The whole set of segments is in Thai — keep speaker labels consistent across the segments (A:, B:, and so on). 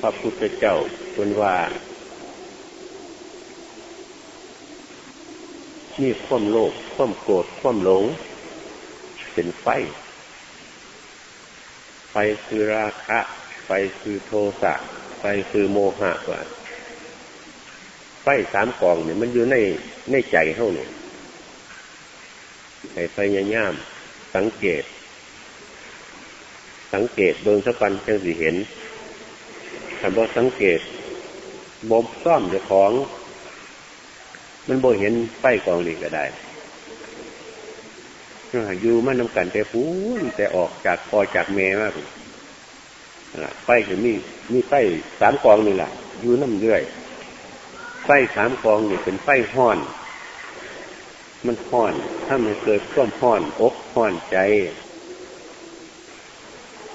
A: พระพุทธเจ้าคุณว่ามีความโลภความโกรธความหลง เป็นไฟ ไฟคือราคะ ไฟคือโทสะ ไฟคือโมหะว่าไฟสามกองเนี่ยมันอยู่ในในใจเท่านี่ให้พยายามสังเกต สังเกตเบิ่งสักวันจะสิเห็น ถ้าบ่สังเกตบ่มซ่อมเจ้าของ มันบ่เห็นไฟกองนี้ก็ได้อยู่มันนำกันแต่ฟูนแต่ออกจากพอจากเมมากไฟคือมีมีไฟสามกองนี่แหละอยู่น้ำเรื่อยไฟสามกองนี่เป็นไฟห้อน มันห้อน ถ้ามันเกิดความห้อนอกห้อนใจ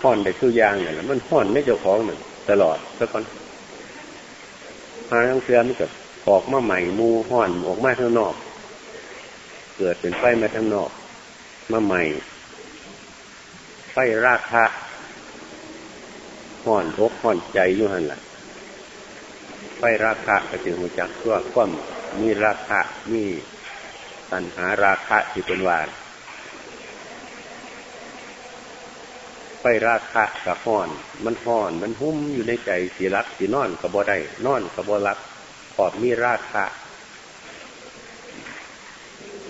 A: ห้อนได้ทุกอย่างเนี่ยมันห้อนไม่เจ้าของหนึ่ง ตลอดสักคนหาทั้งเสือมันก็ออกมาใหม่มูห่อนออกมาข้างนอก เกิดเป็นไฟมาข้างนอก มาใหม่ ไฟราคะห่อนรกห่อนใจอยู่หันหละไฟราคะก็จึงหัวจักตัวความมีราคะมีตัณหาราคะที่เป็นวาน ฟราคะกับห่อน มันห่อน มันหุ้มอยู่ในใจสีรักสีนอนกับบ่ได้นอนกับบ่รักขอบมีราคะ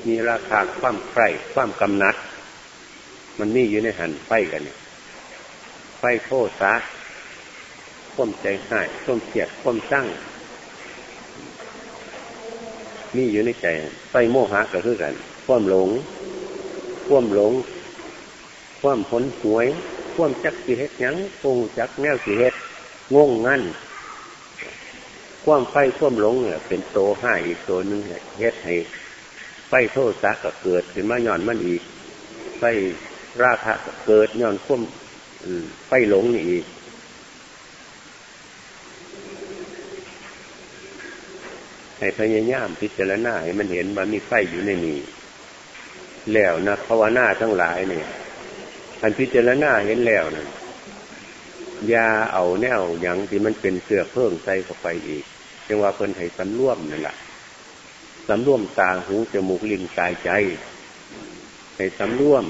A: มีราคาความใคร่ความกำนัด มันมีอยู่ในหันไฟกันเนี่ยไฟโทษะความใจหายความเกลียดความสร้างมีอยู่ในใจไฟโมหะก็คือกัน ความหลง ความหลง ความผลหวย ควมจักสิเฮ็ดยังคงจักแนวสิเฮ็ดงงงั้นควมไฟควมหลงเนี่ยเป็นโตห้าอีกตัวหนึ่งเฮ็ดให้ไฟโทษสักก็เกิดขึ้นมาย่อนมันอีก ไฟราคะก็เกิดย่อนควมไฟหลงนี่อีกให้พยายามพิจารณาให้มันเห็นว่ามีไฟอยู่ในนี้แล้วนะภาวนาทั้งหลายเนี่ย อันพิจารณาเห็นแล้วนะยาเอาแนวอย่างที่มันเป็นเสือเพิ่มใส่เข้าไปอีกจังว่าเพิ่นให้สำรวมนั่นแหละสำรวมตาหูจมูกลิ้นกายใจให้สำรวม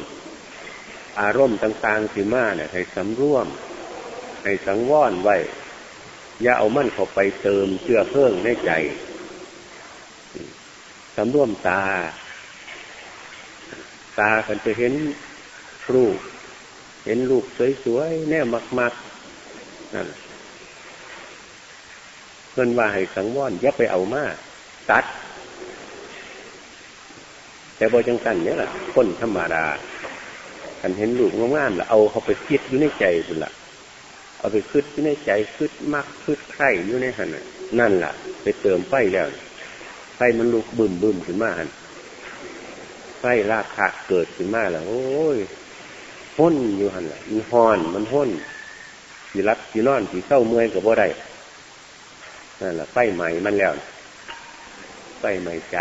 A: อารมณ์ต่างๆสิมาเนี่ยให้สำรวม ให้สังวรไว้ อย่าเอามันเข้าไปเติมเชื่อเพิ่งในใจสำรวมตา ตาคันจะเห็นรูป เห็นรูปสวยๆแน่มากๆนั่นเพื่อนว่าให้สังวรอย่าไปเอามาตัด แต่บอจังกันเนี่ยแหละคนธรรมดาคันเห็นรูปงามๆแล้วเอาเขาไปคิดอยู่ในใจคุณละเอาไปคิดอยู่ในใจคิดมักคิดใครอยู่ในหันนั่นแหละไปเติมไฟแล้วไฟมันลุกบึมบึมขึ้นมาหันไฟราคะเกิดขึ้นมาแล้วโอ้ย ห้นอยู่หันแหละมันห้อน มันห้นสีรับสีนอนสีเศร้าเมื่อยกับบ่ได้นั่นแหละไฟใหม่มันแล้วไฟใหม่ใจ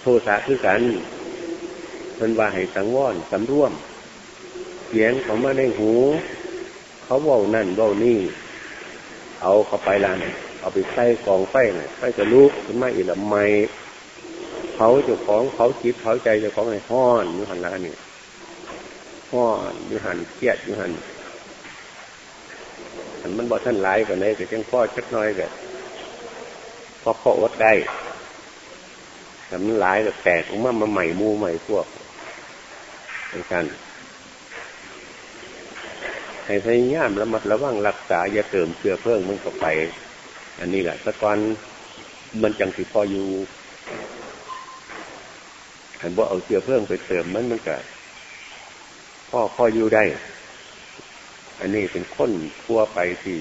A: โทสะคือกันมันว่าให้สังวรสำร่วม เสียงเขามาในหู เขาเบานั่นเบานี่ เอาเข้าไปลานเอาไปใส่กองไฟน่ะไฟจะลุกขึ้นมาอีกละไม่เขาเจ้าของเขาจิตเขาใจเจ้าของในห้อนอยู่หันละนี่ ห้ออยู่หันเครียดอยู่หันอันมันบอกท่านหลายกว่านี้แต่ยังพ่อชักน้อยแบบพอพ่ออดได้แต่มันหลายแบบแตกออกมามาใหม่มูใหม่พวกเหมือนกันให้พยายามระมัดระวังรักษาอย่าเติมเชื้อเพิ่มมันก็ไป อันนี้แหละตะกอนมันจังสิพออยู่เห็นว่าเอาเชื้อเพิ่มไปเติมมันมันก็ พ่อพ่ออยู่ได้ อันนี้เป็นคนทั่วไปที่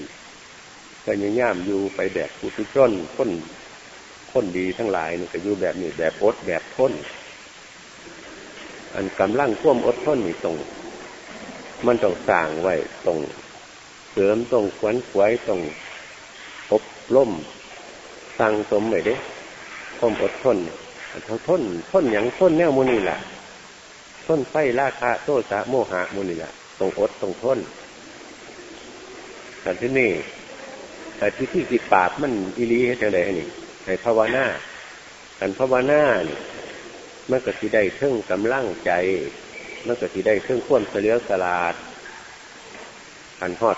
A: พยายามอยู่ไปแบบผู้ทุชนคนคนดีทั้งหลายนี่ก็อยู่แบบนี้แบบอดแบบทนอันกำลังท่วมอดทนนี่ตรงมันต้องสร้างไว้ตรงเสริมตรงขวนขวายตรงอบล่มสั่งสมไว้เด้ความอดทนเขาทนทนอย่างทนแนวมูนี่แหละ ทนไฟราคาโทษะโมหะมูนี่แหละตรงอดตรงทนแต่ที่นี่แต่ที่ที่สิปากมันอิริให้จังไดนี่ให้ภาวนาการภาวนานี่มันก็สิได้เครื่องกำลังใจ มันก็สิได้เครื่องขวนเสลียวสลาดอันฮอด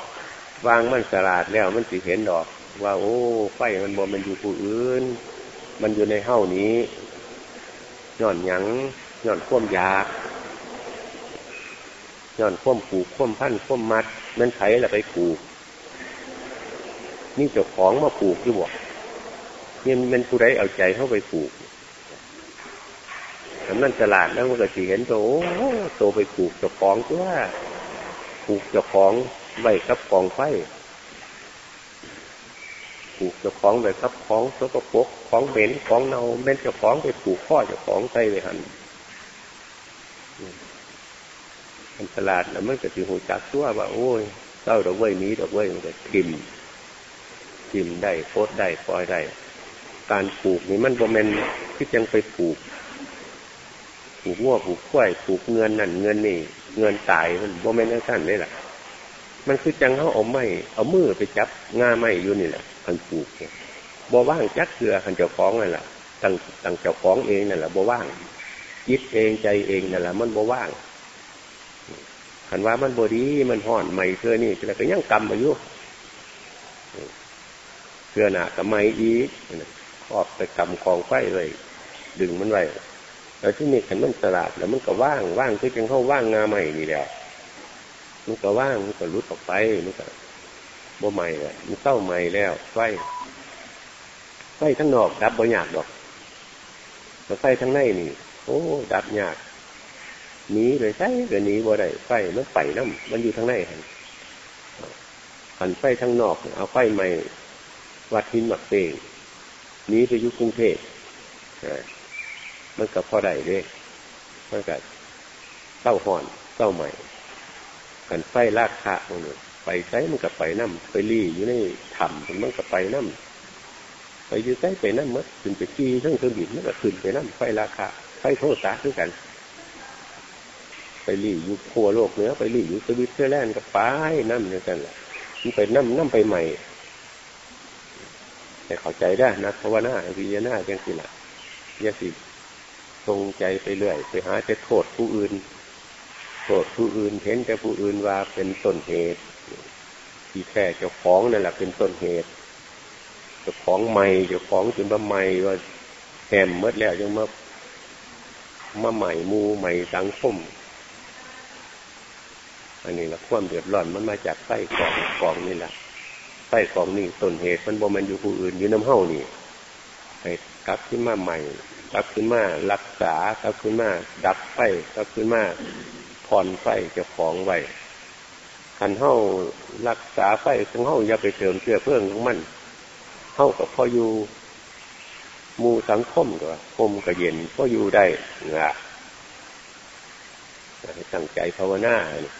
A: วางมันสลาดแล้วมันสิเห็นดอก ว่า โอ้ ไฟมันบ่มันอยู่ผู้อื่น มันอยู่ในเฮ้านี้ย่อนยังย่อนข่วมยาก ย่อนข่วมผูกข่วมพันข่วมมัด มันไถละไปผูก นี่เจ้าของมาผูกที่บอกนี่มันผู้ใดเอาใจเข้าไปผูกทำนั่นตลาดแล้วมันก็สิเห็นโตโตไปผูกเจ้าของตัวผูกเจ้าของไว้กับกองไฟผูกเจ้าของไว้กับของสกปรกของเหม็นของเน่าเม็นเจ้าของไปผูกข้อเจ้าของใส่ไปหัน มันตลาดแล้วมันก็สิหูจักตัวว่า โอ้ยเจ้าดอกเว้ยนี้ดอกเว้ยมันก็ทิมทิมได้โคตรได้ปล่อยได้การปลูกนี่มันโมเมนที่ยังไปปลูกปลูกวัวปลูกข้วยปลูกเงินนั่นเงินนี่ เงินตายมันโมเมนต์นั่นนี่แหละมันคือจังเขาเอาไม้เอามือไปจับง่าไม้อยู่นี่แหละคันปลูกเนี่ยบ่ว่างจักเกลือคันเจ้าของนั่นแหละตั้งตั้งเจ้าของเองนั่นแหละบ่ว่างคิดเองใจเองนั่นแหละมันบ่ว่าง ขันว่ามันบดีมันห่อนใหม่เพื่อนี่แต่ก็ยังกำมาอยู่เพื่อหนากับไม่อีครอบไปกำกองไฟเลย ดึงมันไว้แล้วที่นี่ขันมันสลาดแล้วมันก็ว่างว่างคือจังเข้าว่างงาใหม่นี่แหละมันก็ว่างมันก็รุดออกไปมันก็บ่ใหม่เลยมันเศร้าใหม่แล้วไฟไฟทั้งนอกดับบ่ยากดอกแต่ไฟทั้งในนี่ โอ้ ดับยาก หนีเลยใช่ก็หนีบ่ได้ไฟมันไปน้ำมันอยู่ทางในหันหันไฟทางนอก เอาไฟใหม่วัดหินหมักเตงหนีไปยุคกรุงเทพมันกับพ่อใดเด้มันกับเต้าห่อนเต้าใหม่กันไฟลาดขาตรงนี้ไปใช้มันกับไปน้ำไปรีอยู่ในถ้ำมันกับไปน้ำไปอยู่ใช้ไปน้ำมัดขึ้นไปขี่ทั้งเครื่องบินมันก็ขึ้นไปน้ำไฟราคาไฟโทษสาด้วยกัน ไปรีอยู่ขั้วโลกเหนือไปรีอยู่สวิตเซอร์แลนด์กับไปน้ำเนี่ยกันแหละมันไปน้ำน้ำไปใหม่แต่เข้าใจได้นะเพราะว่าหน้าวิญญาณจังสิละยาสิทรงใจไปเรื่อย ไปหาจะโทษผู้อื่น โทษผู้อื่นเห็นแต่ผู้อื่นว่าเป็นต้นเหตุ ที่แค่เจ้าของนั่นแหละเป็นต้นเหตุเจ้าของใหม่เจ้าของจนมาใหม่ว่าแหมเมื่อแล้วยังมามาใหม่มูใหม่สังคม อันนี้ละความเดือดร้อนมันมาจากไส้กองกองนี่แหละไส้กองนี่ต้นเหตุมันบ่มันอยู่ผู้อื่นอยู่น้ำเฮ้านี่ให้กลับขึ้นมาใหม่กลับขึ้นมารักษากลับขึ้นมาดับไฟกลับขึ้นมาผ่อนไฟเจ้าของไว้ขันเฮ้ารักษาไฟของเฮ้าอย่าไปเติมเชื้อเพลิงของมันเฮ้ากับพ่ออยู่มูสังคมก็คมก็เย็นพ่ออยู่ได้งะให้ตั้งใจภาวนาเนี่ย